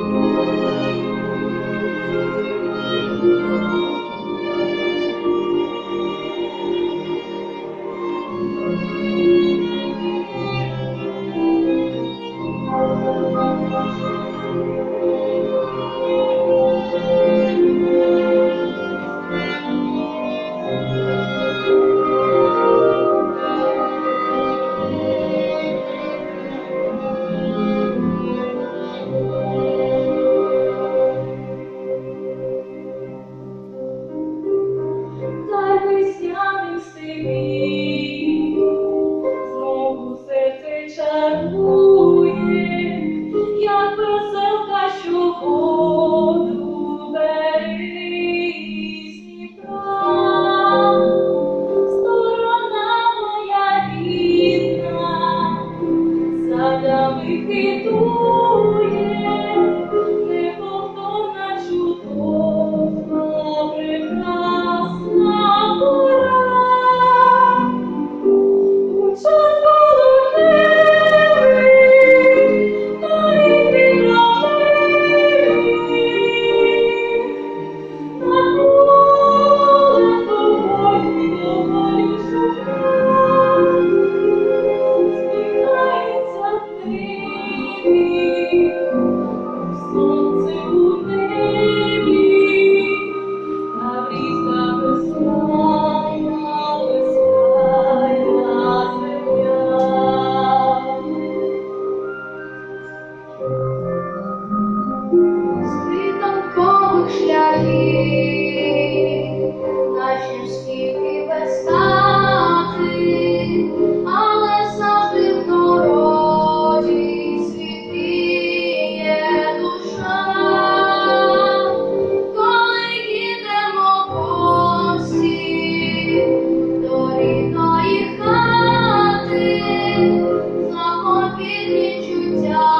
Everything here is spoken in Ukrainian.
Música Світанкових шляхів наші скільки безстати, але завжди в народі світіє душа, коли їдемо посі до рідної хати, за чуття.